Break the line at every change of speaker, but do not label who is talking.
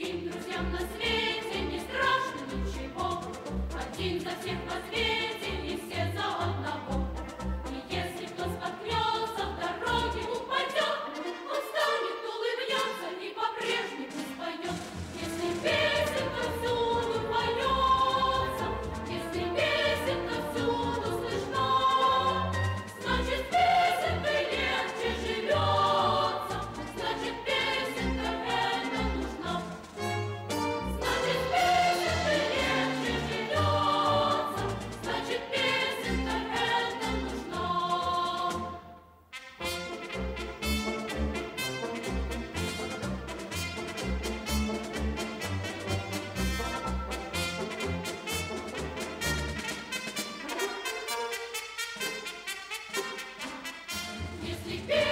Им друзьям на свете не страшно ничего, Один за всех посредством. Stick